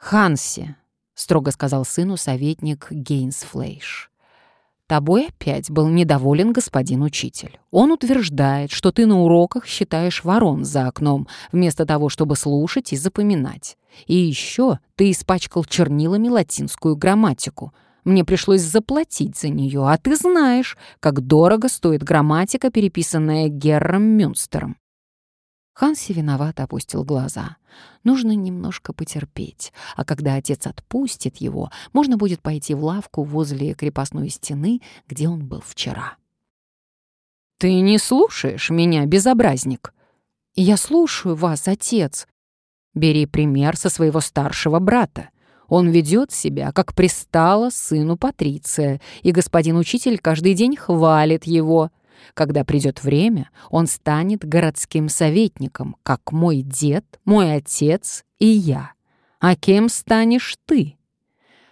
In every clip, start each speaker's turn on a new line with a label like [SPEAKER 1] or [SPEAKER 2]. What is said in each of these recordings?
[SPEAKER 1] «Ханси», — строго сказал сыну советник Гейнс Флейш. «Тобой опять был недоволен господин учитель. Он утверждает, что ты на уроках считаешь ворон за окном, вместо того, чтобы слушать и запоминать. И еще ты испачкал чернилами латинскую грамматику. Мне пришлось заплатить за нее, а ты знаешь, как дорого стоит грамматика, переписанная Герром Мюнстером. Ханси виновато опустил глаза. Нужно немножко потерпеть, а когда отец отпустит его, можно будет пойти в лавку возле крепостной стены, где он был вчера. «Ты не слушаешь меня, безобразник?» «Я слушаю вас, отец». «Бери пример со своего старшего брата. Он ведет себя, как пристало сыну Патриция, и господин учитель каждый день хвалит его. Когда придет время, он станет городским советником, как мой дед, мой отец и я. А кем станешь ты?»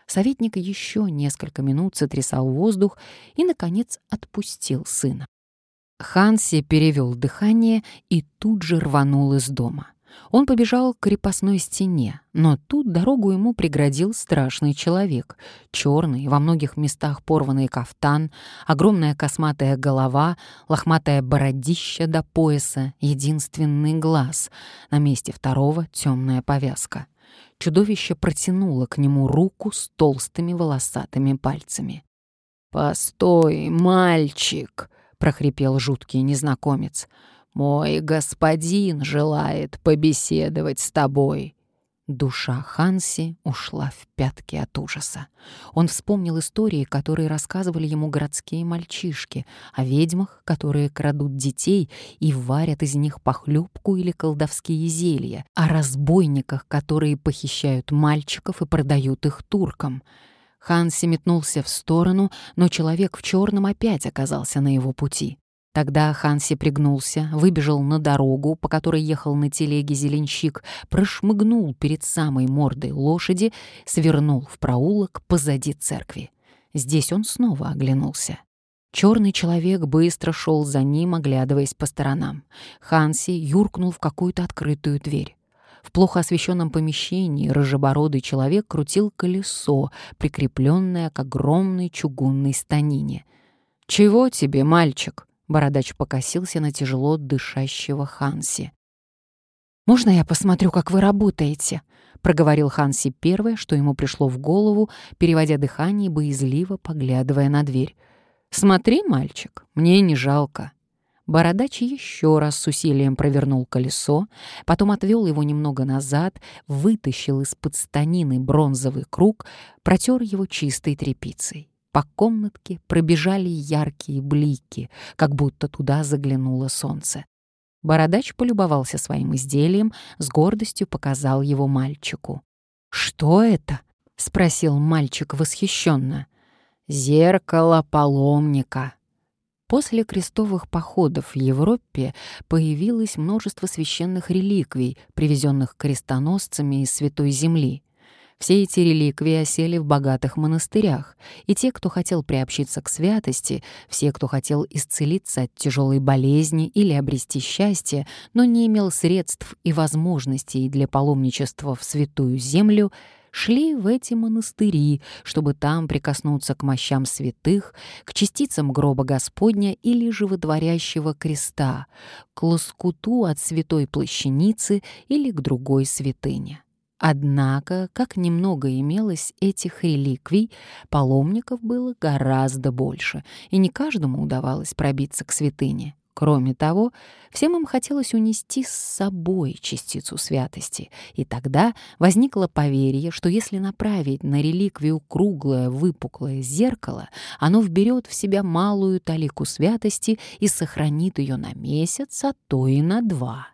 [SPEAKER 1] Советник еще несколько минут сотрясал воздух и, наконец, отпустил сына. Ханси перевел дыхание и тут же рванул из дома. Он побежал к крепостной стене, но тут дорогу ему преградил страшный человек. Черный, во многих местах порванный кафтан, огромная косматая голова, лохматая бородища до пояса, единственный глаз. На месте второго темная повязка. Чудовище протянуло к нему руку с толстыми волосатыми пальцами. «Постой, мальчик!» — прохрипел жуткий незнакомец. «Мой господин желает побеседовать с тобой». Душа Ханси ушла в пятки от ужаса. Он вспомнил истории, которые рассказывали ему городские мальчишки, о ведьмах, которые крадут детей и варят из них похлебку или колдовские зелья, о разбойниках, которые похищают мальчиков и продают их туркам. Ханси метнулся в сторону, но человек в черном опять оказался на его пути. Тогда Ханси пригнулся, выбежал на дорогу, по которой ехал на телеге зеленщик, прошмыгнул перед самой мордой лошади, свернул в проулок позади церкви. Здесь он снова оглянулся. Черный человек быстро шел за ним, оглядываясь по сторонам. Ханси юркнул в какую-то открытую дверь. В плохо освещенном помещении рыжебородый человек крутил колесо, прикрепленное к огромной чугунной станине. «Чего тебе, мальчик?» Бородач покосился на тяжело дышащего Ханси. «Можно я посмотрю, как вы работаете?» — проговорил Ханси первое, что ему пришло в голову, переводя дыхание и боязливо поглядывая на дверь. «Смотри, мальчик, мне не жалко». Бородач еще раз с усилием провернул колесо, потом отвел его немного назад, вытащил из-под станины бронзовый круг, протер его чистой тряпицей. По комнатке пробежали яркие блики, как будто туда заглянуло солнце. Бородач полюбовался своим изделием, с гордостью показал его мальчику. «Что это?» — спросил мальчик восхищенно. «Зеркало паломника». После крестовых походов в Европе появилось множество священных реликвий, привезенных крестоносцами из Святой Земли. Все эти реликвии осели в богатых монастырях, и те, кто хотел приобщиться к святости, все, кто хотел исцелиться от тяжелой болезни или обрести счастье, но не имел средств и возможностей для паломничества в святую землю, шли в эти монастыри, чтобы там прикоснуться к мощам святых, к частицам гроба Господня или животворящего креста, к лоскуту от святой плащаницы или к другой святыне. Однако, как немного имелось этих реликвий, паломников было гораздо больше, и не каждому удавалось пробиться к святыне. Кроме того, всем им хотелось унести с собой частицу святости, и тогда возникло поверье, что если направить на реликвию круглое выпуклое зеркало, оно вберет в себя малую талику святости и сохранит ее на месяц, а то и на два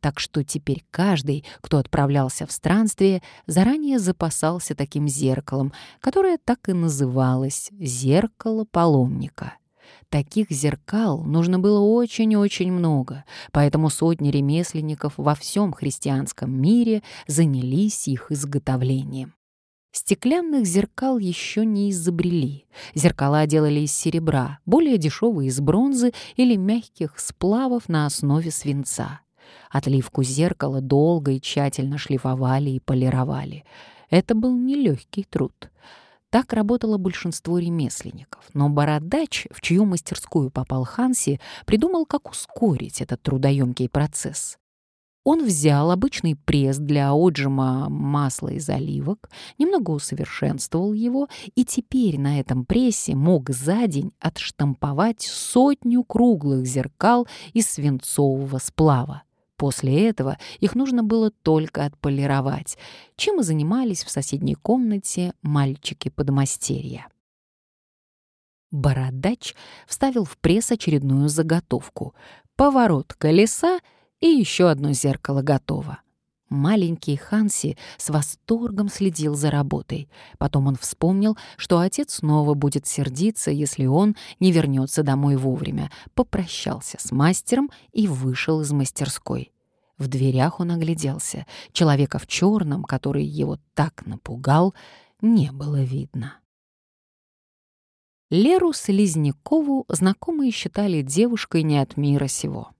[SPEAKER 1] так что теперь каждый, кто отправлялся в странствие, заранее запасался таким зеркалом, которое так и называлось «зеркало паломника». Таких зеркал нужно было очень-очень много, поэтому сотни ремесленников во всем христианском мире занялись их изготовлением. Стеклянных зеркал еще не изобрели. Зеркала делали из серебра, более дешевые из бронзы или мягких сплавов на основе свинца. Отливку зеркала долго и тщательно шлифовали и полировали. Это был нелегкий труд. Так работало большинство ремесленников. Но Бородач, в чью мастерскую попал Ханси, придумал, как ускорить этот трудоемкий процесс. Он взял обычный пресс для отжима масла из оливок, немного усовершенствовал его и теперь на этом прессе мог за день отштамповать сотню круглых зеркал из свинцового сплава. После этого их нужно было только отполировать, чем и занимались в соседней комнате мальчики-подмастерья. Бородач вставил в пресс очередную заготовку — поворот колеса — и еще одно зеркало готово. Маленький Ханси с восторгом следил за работой. Потом он вспомнил, что отец снова будет сердиться, если он не вернется домой вовремя, попрощался с мастером и вышел из мастерской. В дверях он огляделся. Человека в черном, который его так напугал, не было видно. Леру Слизнякову знакомые считали девушкой не от мира сего.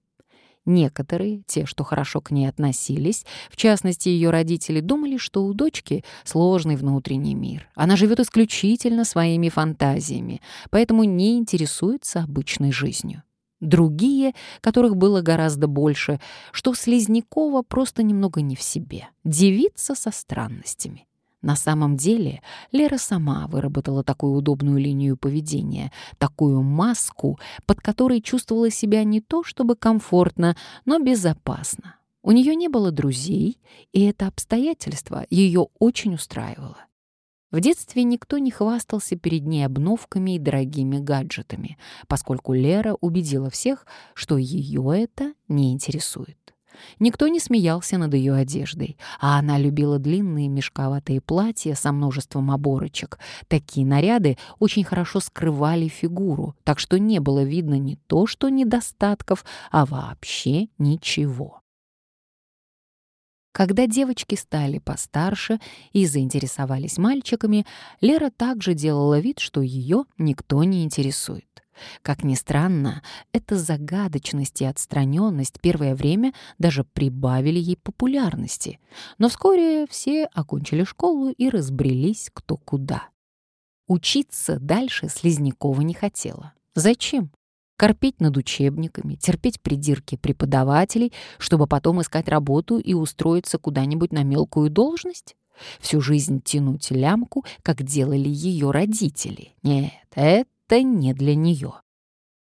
[SPEAKER 1] Некоторые, те, что хорошо к ней относились, в частности ее родители, думали, что у дочки сложный внутренний мир. Она живет исключительно своими фантазиями, поэтому не интересуется обычной жизнью. Другие, которых было гораздо больше, что Слизнякова просто немного не в себе, девица со странностями. На самом деле Лера сама выработала такую удобную линию поведения, такую маску, под которой чувствовала себя не то чтобы комфортно, но безопасно. У нее не было друзей, и это обстоятельство ее очень устраивало. В детстве никто не хвастался перед ней обновками и дорогими гаджетами, поскольку Лера убедила всех, что ее это не интересует. Никто не смеялся над ее одеждой, а она любила длинные мешковатые платья со множеством оборочек. Такие наряды очень хорошо скрывали фигуру, так что не было видно не то что недостатков, а вообще ничего. Когда девочки стали постарше и заинтересовались мальчиками, Лера также делала вид, что ее никто не интересует. Как ни странно, эта загадочность и отстраненность первое время даже прибавили ей популярности. Но вскоре все окончили школу и разбрелись кто куда. Учиться дальше Слизнякова не хотела. Зачем? Корпеть над учебниками, терпеть придирки преподавателей, чтобы потом искать работу и устроиться куда-нибудь на мелкую должность? Всю жизнь тянуть лямку, как делали ее родители? Нет, это это не для нее.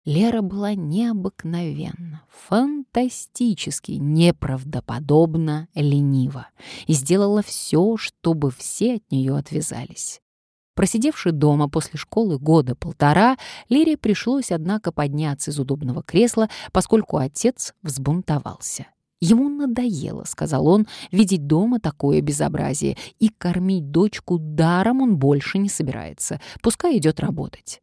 [SPEAKER 1] Лера была необыкновенно, фантастически, неправдоподобно ленива и сделала все, чтобы все от нее отвязались. Просидевши дома после школы года полтора, Лере пришлось, однако, подняться из удобного кресла, поскольку отец взбунтовался. Ему надоело, сказал он, видеть дома такое безобразие, и кормить дочку даром он больше не собирается, пускай идет работать.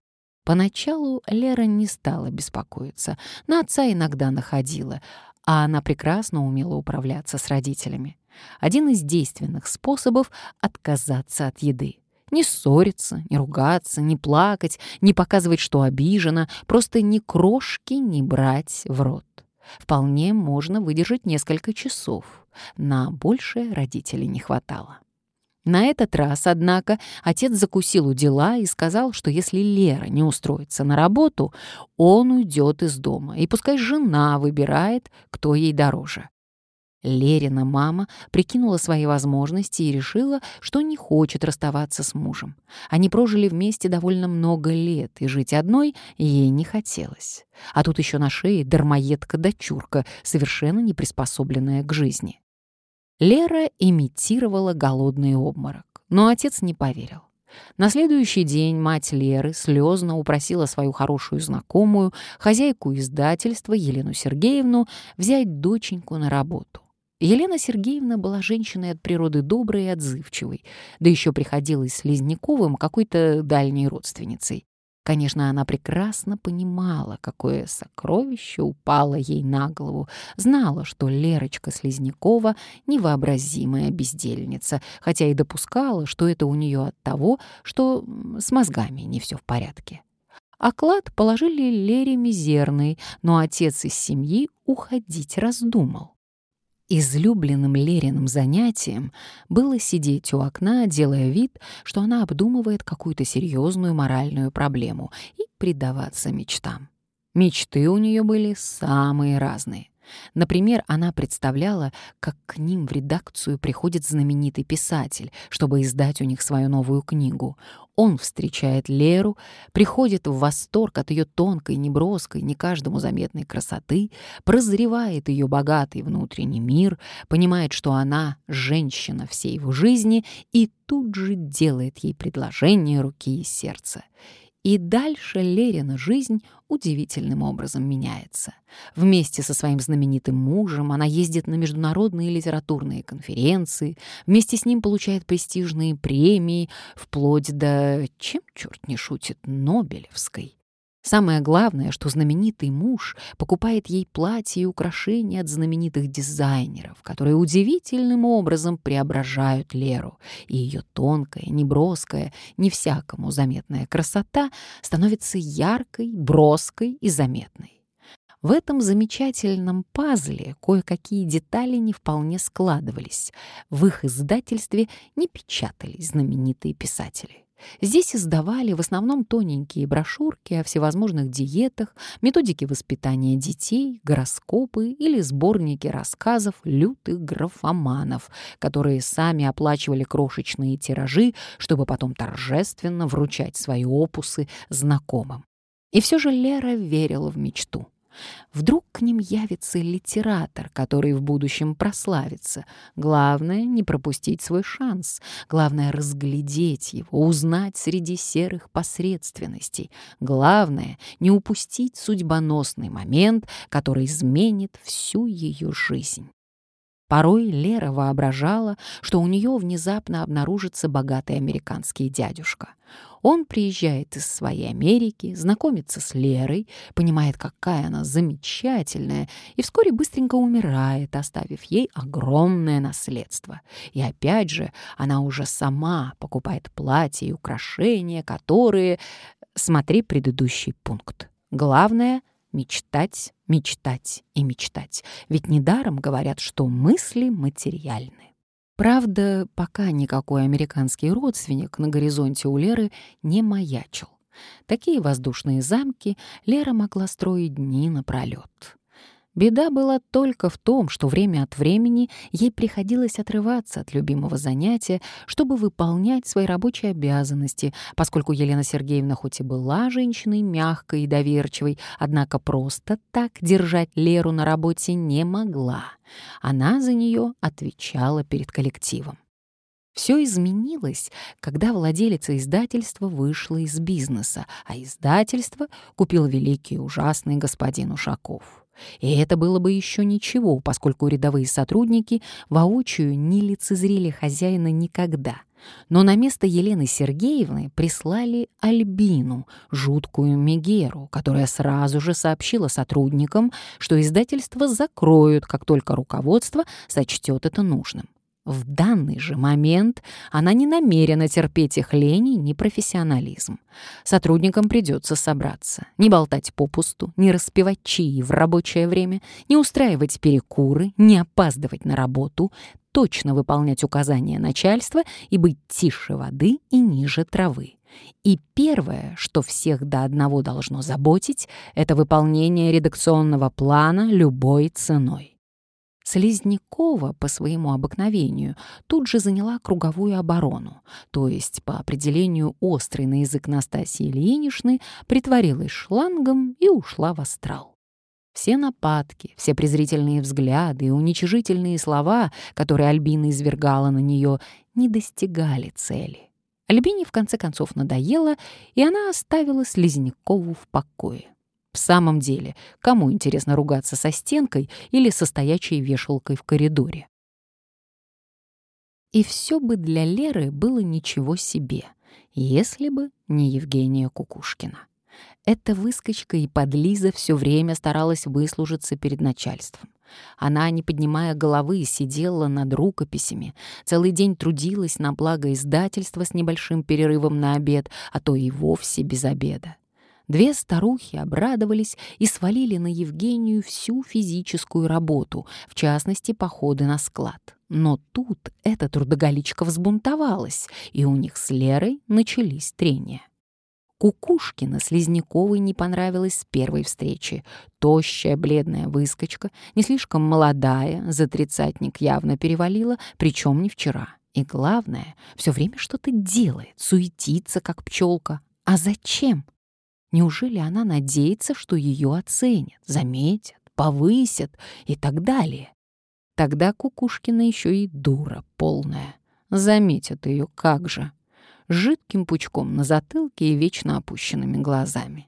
[SPEAKER 1] Поначалу Лера не стала беспокоиться, на отца иногда находила, а она прекрасно умела управляться с родителями. Один из действенных способов — отказаться от еды. Не ссориться, не ругаться, не плакать, не показывать, что обижена, просто ни крошки не брать в рот. Вполне можно выдержать несколько часов. На большее родителей не хватало. На этот раз, однако, отец закусил у дела и сказал, что если Лера не устроится на работу, он уйдет из дома, и пускай жена выбирает, кто ей дороже. Лерина мама прикинула свои возможности и решила, что не хочет расставаться с мужем. Они прожили вместе довольно много лет, и жить одной ей не хотелось. А тут еще на шее дармоедка-дочурка, совершенно не приспособленная к жизни. Лера имитировала голодный обморок, но отец не поверил. На следующий день мать Леры слезно упросила свою хорошую знакомую, хозяйку издательства Елену Сергеевну, взять доченьку на работу. Елена Сергеевна была женщиной от природы доброй и отзывчивой, да еще приходилась с Лизняковым какой-то дальней родственницей. Конечно, она прекрасно понимала, какое сокровище упало ей на голову, знала, что Лерочка Слизнякова — невообразимая бездельница, хотя и допускала, что это у нее от того, что с мозгами не все в порядке. Оклад положили Лере мизерный, но отец из семьи уходить раздумал. Излюбленным Лериным занятием было сидеть у окна, делая вид, что она обдумывает какую-то серьезную моральную проблему и предаваться мечтам. Мечты у нее были самые разные. Например, она представляла, как к ним в редакцию приходит знаменитый писатель, чтобы издать у них свою новую книгу. Он встречает Леру, приходит в восторг от ее тонкой, неброской, не каждому заметной красоты, прозревает ее богатый внутренний мир, понимает, что она — женщина всей его жизни, и тут же делает ей предложение руки и сердца. И дальше Лерина жизнь удивительным образом меняется. Вместе со своим знаменитым мужем она ездит на международные литературные конференции, вместе с ним получает престижные премии, вплоть до, чем черт не шутит, Нобелевской. Самое главное, что знаменитый муж покупает ей платья и украшения от знаменитых дизайнеров, которые удивительным образом преображают Леру, и ее тонкая, неброская, не всякому заметная красота становится яркой, броской и заметной. В этом замечательном пазле кое-какие детали не вполне складывались. В их издательстве не печатались знаменитые писатели. Здесь издавали в основном тоненькие брошюрки о всевозможных диетах, методике воспитания детей, гороскопы или сборники рассказов лютых графоманов, которые сами оплачивали крошечные тиражи, чтобы потом торжественно вручать свои опусы знакомым. И все же Лера верила в мечту. Вдруг к ним явится литератор, который в будущем прославится. Главное — не пропустить свой шанс. Главное — разглядеть его, узнать среди серых посредственностей. Главное — не упустить судьбоносный момент, который изменит всю ее жизнь. Порой Лера воображала, что у нее внезапно обнаружится богатый американский дядюшка. Он приезжает из своей Америки, знакомится с Лерой, понимает, какая она замечательная, и вскоре быстренько умирает, оставив ей огромное наследство. И опять же, она уже сама покупает платья и украшения, которые... Смотри предыдущий пункт. Главное — Мечтать, мечтать и мечтать. Ведь недаром говорят, что мысли материальны. Правда, пока никакой американский родственник на горизонте у Леры не маячил. Такие воздушные замки Лера могла строить дни напролет. Беда была только в том, что время от времени ей приходилось отрываться от любимого занятия, чтобы выполнять свои рабочие обязанности, поскольку Елена Сергеевна хоть и была женщиной мягкой и доверчивой, однако просто так держать Леру на работе не могла. Она за нее отвечала перед коллективом. Все изменилось, когда владелица издательства вышла из бизнеса, а издательство купил великий ужасный господин Ушаков. И это было бы еще ничего, поскольку рядовые сотрудники воочию не лицезрели хозяина никогда. Но на место Елены Сергеевны прислали Альбину, жуткую Мегеру, которая сразу же сообщила сотрудникам, что издательство закроют, как только руководство сочтет это нужным. В данный же момент она не намерена терпеть их лень и непрофессионализм. Сотрудникам придется собраться, не болтать попусту, не распевать чаи в рабочее время, не устраивать перекуры, не опаздывать на работу, точно выполнять указания начальства и быть тише воды и ниже травы. И первое, что всех до одного должно заботить, это выполнение редакционного плана любой ценой. Слизнякова по своему обыкновению тут же заняла круговую оборону, то есть, по определению острой на язык Настасьи Ильиничны, притворилась шлангом и ушла в астрал. Все нападки, все презрительные взгляды и уничижительные слова, которые Альбина извергала на нее, не достигали цели. Альбине в конце концов надоело, и она оставила Слизнякову в покое. В самом деле, кому интересно ругаться со стенкой или со стоячей вешалкой в коридоре? И все бы для Леры было ничего себе, если бы не Евгения Кукушкина. Эта выскочка и подлиза все время старалась выслужиться перед начальством. Она, не поднимая головы, сидела над рукописями, целый день трудилась на благо издательства с небольшим перерывом на обед, а то и вовсе без обеда. Две старухи обрадовались и свалили на Евгению всю физическую работу, в частности, походы на склад. Но тут эта трудоголичка взбунтовалась, и у них с Лерой начались трения. Кукушкина Слизняковой не понравилась с первой встречи. Тощая, бледная выскочка, не слишком молодая, за тридцатник явно перевалила, причем не вчера. И главное, все время что-то делает, суетится, как пчелка. А зачем? Неужели она надеется, что ее оценят, заметят, повысят и так далее? Тогда Кукушкина еще и дура полная. Заметят ее как же жидким пучком на затылке и вечно опущенными глазами.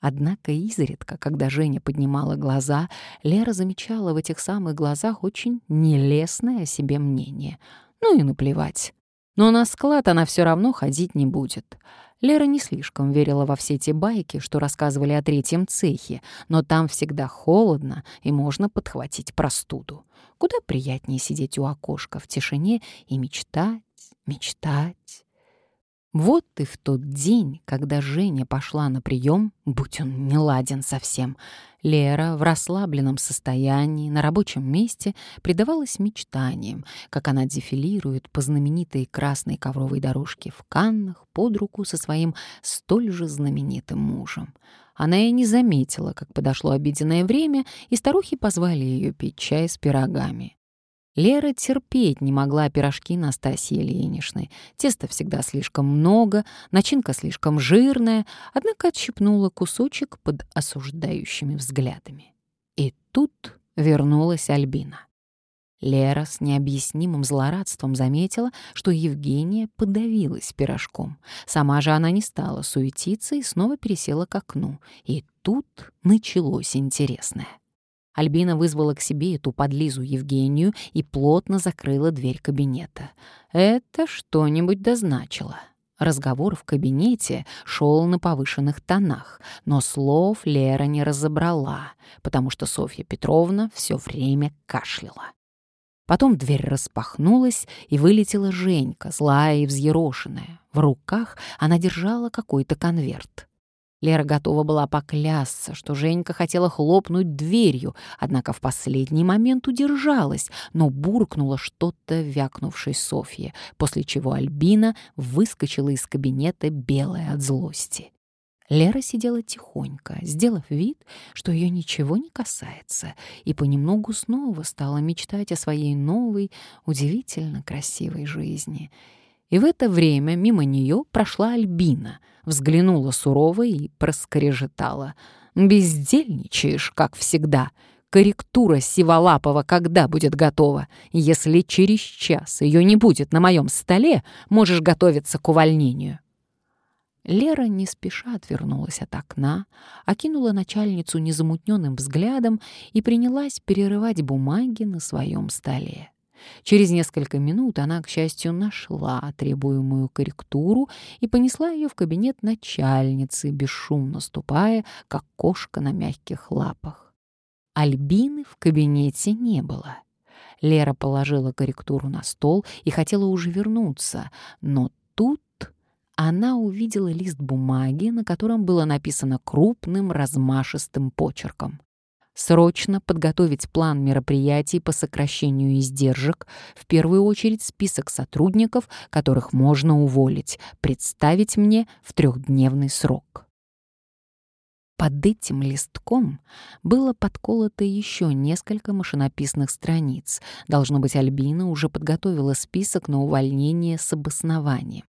[SPEAKER 1] Однако изредка, когда Женя поднимала глаза, Лера замечала в этих самых глазах очень нелестное о себе мнение. Ну и наплевать. Но на склад она все равно ходить не будет. Лера не слишком верила во все те байки, что рассказывали о третьем цехе, но там всегда холодно и можно подхватить простуду. Куда приятнее сидеть у окошка в тишине и мечтать, мечтать. Вот и в тот день, когда Женя пошла на прием, будь он не ладен совсем, Лера в расслабленном состоянии на рабочем месте предавалась мечтаниям, как она дефилирует по знаменитой красной ковровой дорожке в Каннах под руку со своим столь же знаменитым мужем. Она и не заметила, как подошло обеденное время, и старухи позвали ее пить чай с пирогами. Лера терпеть не могла пирожки Настасьи Ильиничны. Теста всегда слишком много, начинка слишком жирная, однако отщипнула кусочек под осуждающими взглядами. И тут вернулась Альбина. Лера с необъяснимым злорадством заметила, что Евгения подавилась пирожком. Сама же она не стала суетиться и снова пересела к окну. И тут началось интересное. Альбина вызвала к себе эту подлизу Евгению и плотно закрыла дверь кабинета. Это что-нибудь дозначило. Разговор в кабинете шел на повышенных тонах, но слов Лера не разобрала, потому что Софья Петровна все время кашляла. Потом дверь распахнулась, и вылетела Женька, злая и взъерошенная. В руках она держала какой-то конверт. Лера готова была поклясться, что Женька хотела хлопнуть дверью, однако в последний момент удержалась, но буркнула что-то вякнувшей Софье, после чего Альбина выскочила из кабинета белая от злости. Лера сидела тихонько, сделав вид, что ее ничего не касается, и понемногу снова стала мечтать о своей новой, удивительно красивой жизни — и в это время мимо нее прошла Альбина, взглянула сурово и проскрежетала. «Бездельничаешь, как всегда. Корректура Сиволапова когда будет готова? Если через час ее не будет на моем столе, можешь готовиться к увольнению». Лера не спеша отвернулась от окна, окинула начальницу незамутненным взглядом и принялась перерывать бумаги на своем столе. Через несколько минут она, к счастью, нашла требуемую корректуру и понесла ее в кабинет начальницы, бесшумно ступая, как кошка на мягких лапах. Альбины в кабинете не было. Лера положила корректуру на стол и хотела уже вернуться, но тут она увидела лист бумаги, на котором было написано крупным размашистым почерком срочно подготовить план мероприятий по сокращению издержек, в первую очередь список сотрудников, которых можно уволить, представить мне в трехдневный срок. Под этим листком было подколото еще несколько машинописных страниц. Должно быть, Альбина уже подготовила список на увольнение с обоснованием.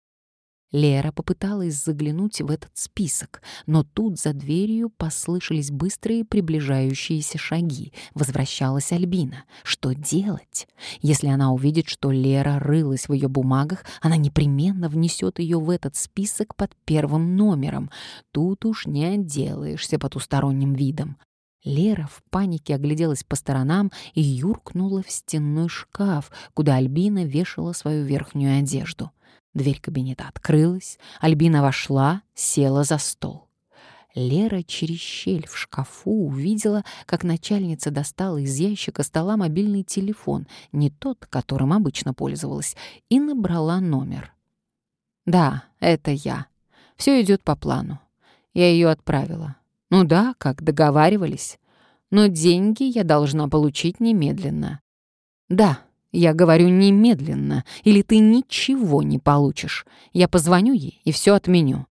[SPEAKER 1] Лера попыталась заглянуть в этот список, но тут за дверью послышались быстрые приближающиеся шаги. Возвращалась Альбина. Что делать? Если она увидит, что Лера рылась в ее бумагах, она непременно внесет ее в этот список под первым номером. Тут уж не отделаешься потусторонним видом. Лера в панике огляделась по сторонам и юркнула в стенной шкаф, куда Альбина вешала свою верхнюю одежду. Дверь кабинета открылась, Альбина вошла, села за стол. Лера через щель в шкафу увидела, как начальница достала из ящика стола мобильный телефон, не тот, которым обычно пользовалась, и набрала номер. «Да, это я. Все идет по плану. Я ее отправила. Ну да, как договаривались. Но деньги я должна получить немедленно. Да, я говорю немедленно, или ты ничего не получишь. Я позвоню ей и все отменю.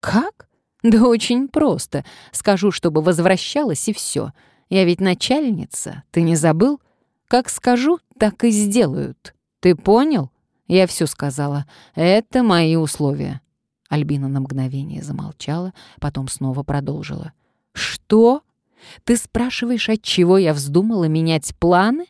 [SPEAKER 1] Как? Да очень просто. Скажу, чтобы возвращалась и все. Я ведь начальница, ты не забыл? Как скажу, так и сделают. Ты понял? Я все сказала. Это мои условия. Альбина на мгновение замолчала, потом снова продолжила. «Что? Ты спрашиваешь, от чего я вздумала менять планы?»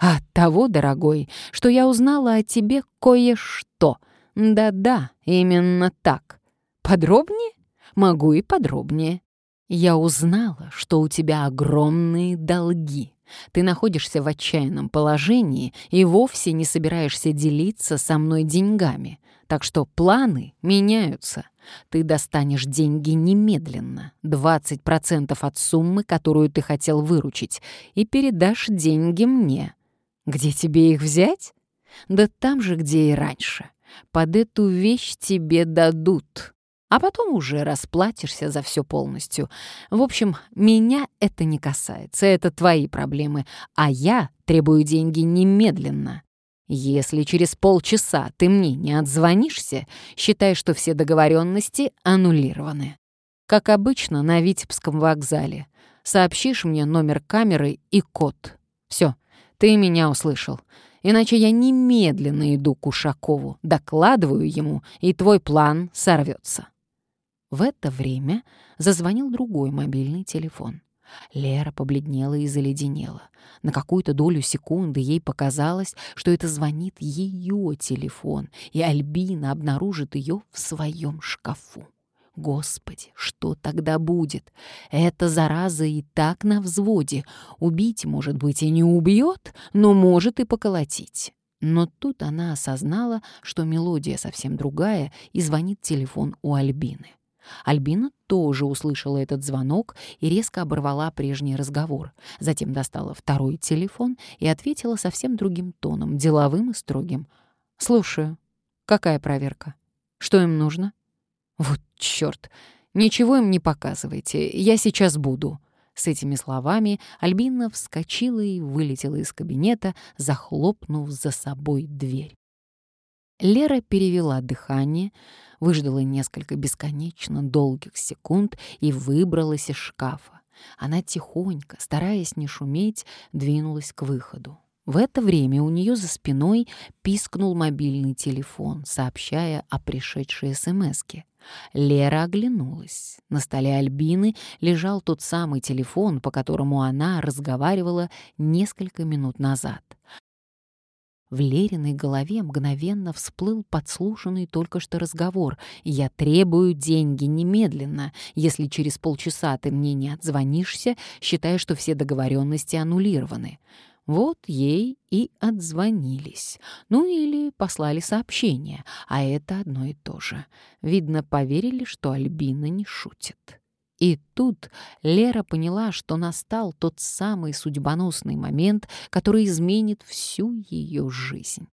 [SPEAKER 1] «А от того, дорогой, что я узнала о тебе кое-что. Да-да, именно так. Подробнее? Могу и подробнее. Я узнала, что у тебя огромные долги. Ты находишься в отчаянном положении и вовсе не собираешься делиться со мной деньгами. Так что планы меняются. Ты достанешь деньги немедленно, 20% от суммы, которую ты хотел выручить, и передашь деньги мне. Где тебе их взять? Да там же, где и раньше. Под эту вещь тебе дадут. А потом уже расплатишься за все полностью. В общем, меня это не касается, это твои проблемы, а я требую деньги немедленно. Если через полчаса ты мне не отзвонишься, считай, что все договоренности аннулированы. Как обычно на Витебском вокзале. Сообщишь мне номер камеры и код. Все, ты меня услышал. Иначе я немедленно иду к Ушакову, докладываю ему, и твой план сорвется. В это время зазвонил другой мобильный телефон. Лера побледнела и заледенела. На какую-то долю секунды ей показалось, что это звонит ее телефон, и Альбина обнаружит ее в своем шкафу. Господи, что тогда будет? Эта зараза и так на взводе. Убить, может быть, и не убьет, но может и поколотить. Но тут она осознала, что мелодия совсем другая, и звонит телефон у Альбины. Альбина тоже услышала этот звонок и резко оборвала прежний разговор. Затем достала второй телефон и ответила совсем другим тоном, деловым и строгим. «Слушаю. Какая проверка? Что им нужно?» «Вот чёрт! Ничего им не показывайте. Я сейчас буду». С этими словами Альбина вскочила и вылетела из кабинета, захлопнув за собой дверь. Лера перевела дыхание, выждала несколько бесконечно долгих секунд и выбралась из шкафа. Она тихонько, стараясь не шуметь, двинулась к выходу. В это время у нее за спиной пискнул мобильный телефон, сообщая о пришедшей СМСке. Лера оглянулась. На столе Альбины лежал тот самый телефон, по которому она разговаривала несколько минут назад. В Лериной голове мгновенно всплыл подслушанный только что разговор. «Я требую деньги немедленно. Если через полчаса ты мне не отзвонишься, считай, что все договоренности аннулированы». Вот ей и отзвонились. Ну или послали сообщение, а это одно и то же. Видно, поверили, что Альбина не шутит. И тут Лера поняла, что настал тот самый судьбоносный момент, который изменит всю ее жизнь.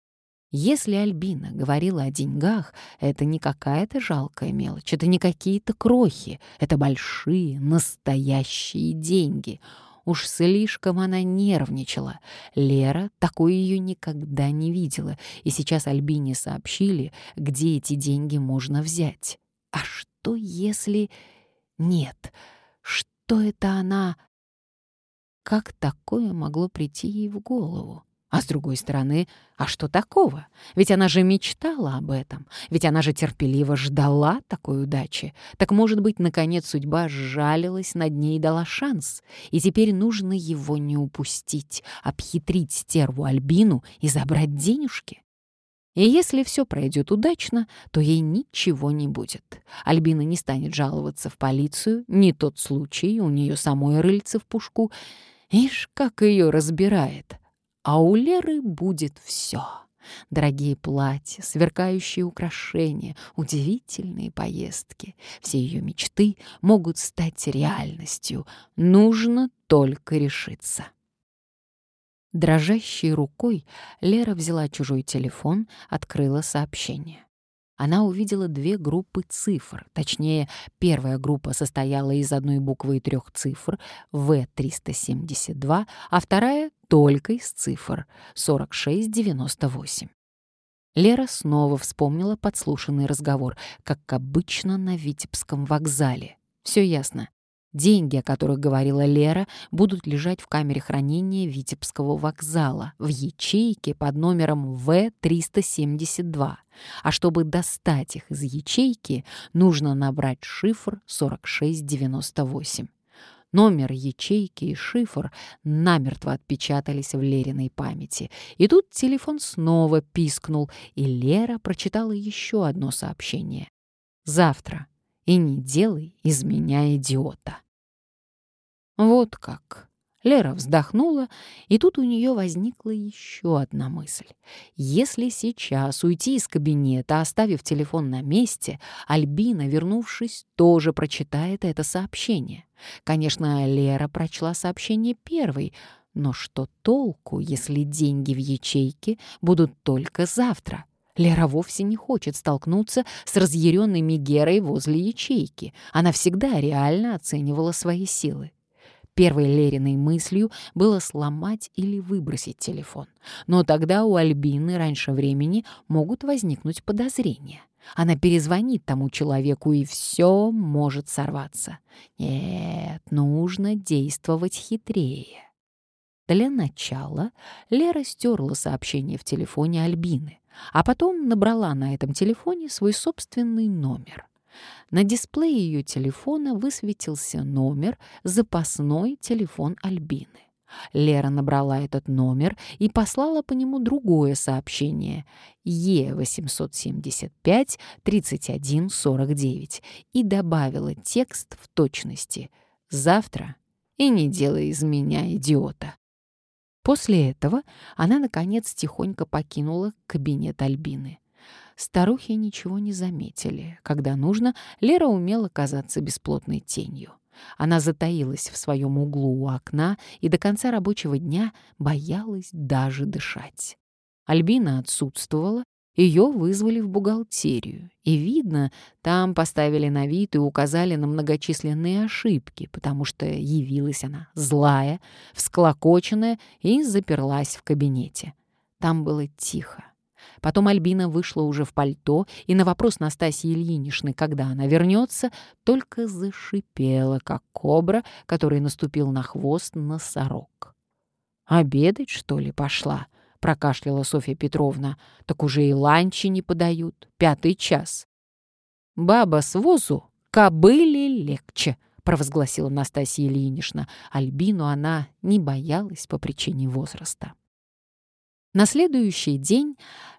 [SPEAKER 1] Если Альбина говорила о деньгах, это не какая-то жалкая мелочь, это не какие-то крохи, это большие, настоящие деньги. Уж слишком она нервничала. Лера такой ее никогда не видела, и сейчас Альбине сообщили, где эти деньги можно взять. А что если... Нет, что это она? Как такое могло прийти ей в голову? А с другой стороны, а что такого? Ведь она же мечтала об этом. Ведь она же терпеливо ждала такой удачи. Так, может быть, наконец судьба сжалилась над ней и дала шанс. И теперь нужно его не упустить, обхитрить стерву Альбину и забрать денежки? И если все пройдет удачно, то ей ничего не будет. Альбина не станет жаловаться в полицию, не тот случай, у нее самой рыльце в пушку. Ишь, как ее разбирает. А у Леры будет все. Дорогие платья, сверкающие украшения, удивительные поездки. Все ее мечты могут стать реальностью. Нужно только решиться. Дрожащей рукой Лера взяла чужой телефон, открыла сообщение. Она увидела две группы цифр. Точнее, первая группа состояла из одной буквы и трех цифр В-372, а вторая — только из цифр 4698. Лера снова вспомнила подслушанный разговор, как обычно на Витебском вокзале. Все ясно. Деньги, о которых говорила Лера, будут лежать в камере хранения Витебского вокзала в ячейке под номером В-372. А чтобы достать их из ячейки, нужно набрать шифр 4698. Номер ячейки и шифр намертво отпечатались в Лериной памяти. И тут телефон снова пискнул, и Лера прочитала еще одно сообщение. «Завтра. И не делай из меня идиота». Вот как. Лера вздохнула, и тут у нее возникла еще одна мысль. Если сейчас уйти из кабинета, оставив телефон на месте, Альбина, вернувшись, тоже прочитает это сообщение. Конечно, Лера прочла сообщение первой, но что толку, если деньги в ячейке будут только завтра? Лера вовсе не хочет столкнуться с разъяренной Мегерой возле ячейки. Она всегда реально оценивала свои силы. Первой Лериной мыслью было сломать или выбросить телефон. Но тогда у Альбины раньше времени могут возникнуть подозрения. Она перезвонит тому человеку, и все может сорваться. Нет, нужно действовать хитрее. Для начала Лера стерла сообщение в телефоне Альбины, а потом набрала на этом телефоне свой собственный номер. На дисплее ее телефона высветился номер «Запасной телефон Альбины». Лера набрала этот номер и послала по нему другое сообщение Е875-3149 и добавила текст в точности «Завтра и не делай из меня идиота». После этого она, наконец, тихонько покинула кабинет Альбины. Старухи ничего не заметили. Когда нужно, Лера умела казаться бесплотной тенью. Она затаилась в своем углу у окна и до конца рабочего дня боялась даже дышать. Альбина отсутствовала, ее вызвали в бухгалтерию, и, видно, там поставили на вид и указали на многочисленные ошибки, потому что явилась она злая, всклокоченная и заперлась в кабинете. Там было тихо. Потом Альбина вышла уже в пальто, и на вопрос Настасьи Ильиничны, когда она вернется, только зашипела, как кобра, который наступил на хвост носорог. «Обедать, что ли, пошла?» — прокашляла Софья Петровна. «Так уже и ланчи не подают. Пятый час». «Баба с возу, кобыле легче», — провозгласила Настасья Ильинична. Альбину она не боялась по причине возраста. На следующий день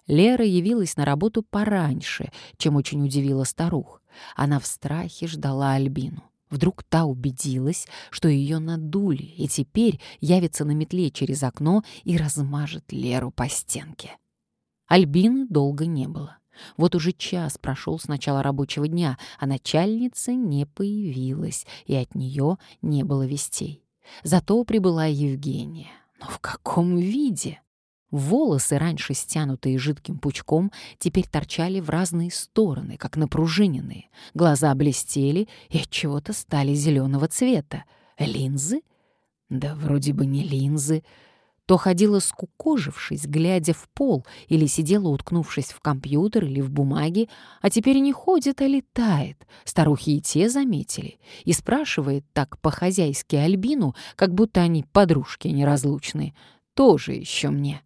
[SPEAKER 1] Лера явилась на работу пораньше, чем очень удивила старух. Она в страхе ждала Альбину. Вдруг та убедилась, что ее надули, и теперь явится на метле через окно и размажет Леру по стенке. Альбины долго не было. Вот уже час прошел с начала рабочего дня, а начальница не появилась, и от нее не было вестей. Зато прибыла Евгения. Но в каком виде? Волосы, раньше стянутые жидким пучком, теперь торчали в разные стороны, как напружиненные. Глаза блестели и от чего-то стали зеленого цвета. Линзы? Да вроде бы не линзы. То ходила скукожившись, глядя в пол, или сидела, уткнувшись в компьютер или в бумаге, а теперь не ходит, а летает. Старухи и те заметили. И спрашивает так по-хозяйски Альбину, как будто они подружки неразлучные. Тоже еще мне.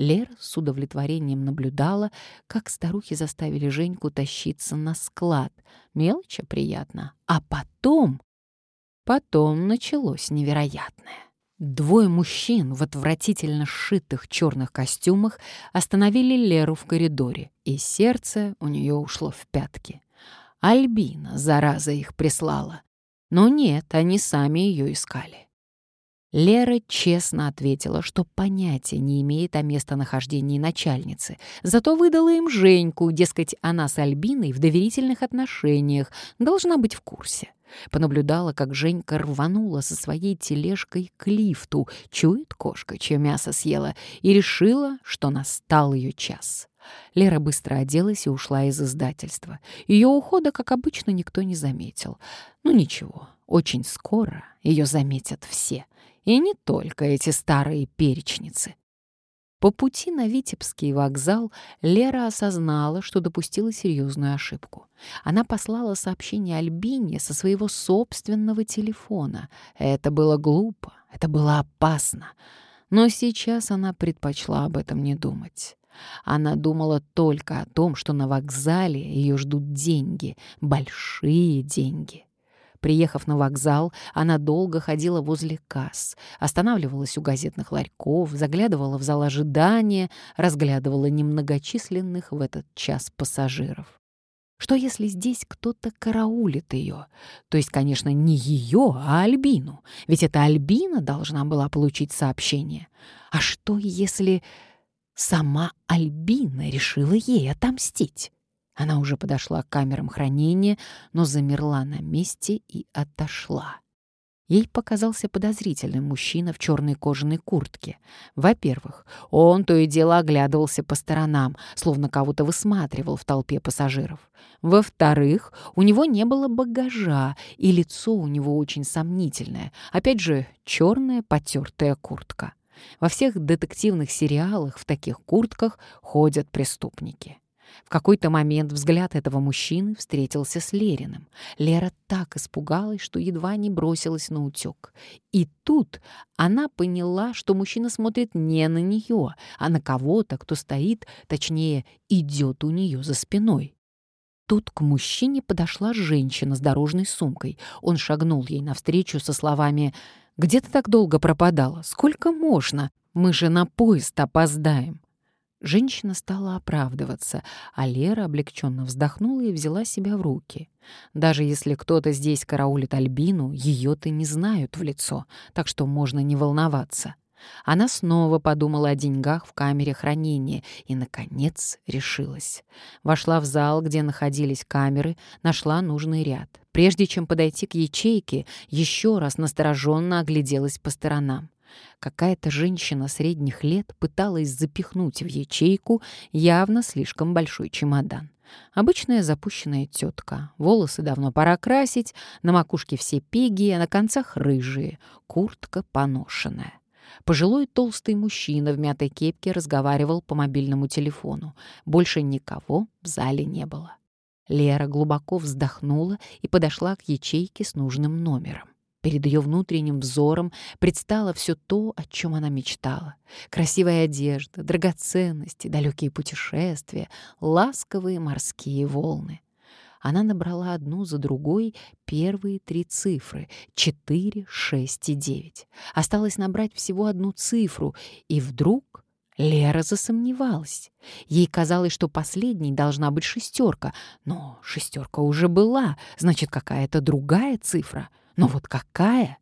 [SPEAKER 1] Лера с удовлетворением наблюдала, как старухи заставили Женьку тащиться на склад. Мелочь приятно. А потом... Потом началось невероятное. Двое мужчин в отвратительно сшитых черных костюмах остановили Леру в коридоре, и сердце у нее ушло в пятки. Альбина, зараза, их прислала. Но нет, они сами ее искали. Лера честно ответила, что понятия не имеет о местонахождении начальницы, зато выдала им Женьку, дескать, она с Альбиной в доверительных отношениях, должна быть в курсе. Понаблюдала, как Женька рванула со своей тележкой к лифту, чует кошка, чье мясо съела, и решила, что настал ее час. Лера быстро оделась и ушла из издательства. Ее ухода, как обычно, никто не заметил. Ну ничего, очень скоро ее заметят все. И не только эти старые перечницы. По пути на Витебский вокзал Лера осознала, что допустила серьезную ошибку. Она послала сообщение Альбине со своего собственного телефона. Это было глупо, это было опасно. Но сейчас она предпочла об этом не думать. Она думала только о том, что на вокзале ее ждут деньги, большие деньги. Приехав на вокзал, она долго ходила возле касс, останавливалась у газетных ларьков, заглядывала в зал ожидания, разглядывала немногочисленных в этот час пассажиров. Что если здесь кто-то караулит ее? То есть, конечно, не ее, а Альбину. Ведь это Альбина должна была получить сообщение. А что если сама Альбина решила ей отомстить? Она уже подошла к камерам хранения, но замерла на месте и отошла. Ей показался подозрительным мужчина в черной кожаной куртке. Во-первых, он то и дело оглядывался по сторонам, словно кого-то высматривал в толпе пассажиров. Во-вторых, у него не было багажа, и лицо у него очень сомнительное. Опять же, черная потертая куртка. Во всех детективных сериалах в таких куртках ходят преступники. В какой-то момент взгляд этого мужчины встретился с Лериным. Лера так испугалась, что едва не бросилась на утек. И тут она поняла, что мужчина смотрит не на нее, а на кого-то, кто стоит, точнее, идет у нее за спиной. Тут к мужчине подошла женщина с дорожной сумкой. Он шагнул ей навстречу со словами «Где ты так долго пропадала? Сколько можно? Мы же на поезд опоздаем». Женщина стала оправдываться, а Лера облегченно вздохнула и взяла себя в руки. Даже если кто-то здесь караулит Альбину, ее-то не знают в лицо, так что можно не волноваться. Она снова подумала о деньгах в камере хранения и, наконец, решилась. Вошла в зал, где находились камеры, нашла нужный ряд. Прежде чем подойти к ячейке, еще раз настороженно огляделась по сторонам. Какая-то женщина средних лет пыталась запихнуть в ячейку явно слишком большой чемодан. Обычная запущенная тетка. Волосы давно пора красить, на макушке все пеги, а на концах рыжие, куртка поношенная. Пожилой толстый мужчина в мятой кепке разговаривал по мобильному телефону. Больше никого в зале не было. Лера глубоко вздохнула и подошла к ячейке с нужным номером. Перед ее внутренним взором предстало все то, о чем она мечтала. Красивая одежда, драгоценности, далекие путешествия, ласковые морские волны. Она набрала одну за другой первые три цифры — 4, 6 и 9. Осталось набрать всего одну цифру, и вдруг Лера засомневалась. Ей казалось, что последней должна быть шестерка, но шестерка уже была, значит, какая-то другая цифра — но вот какая?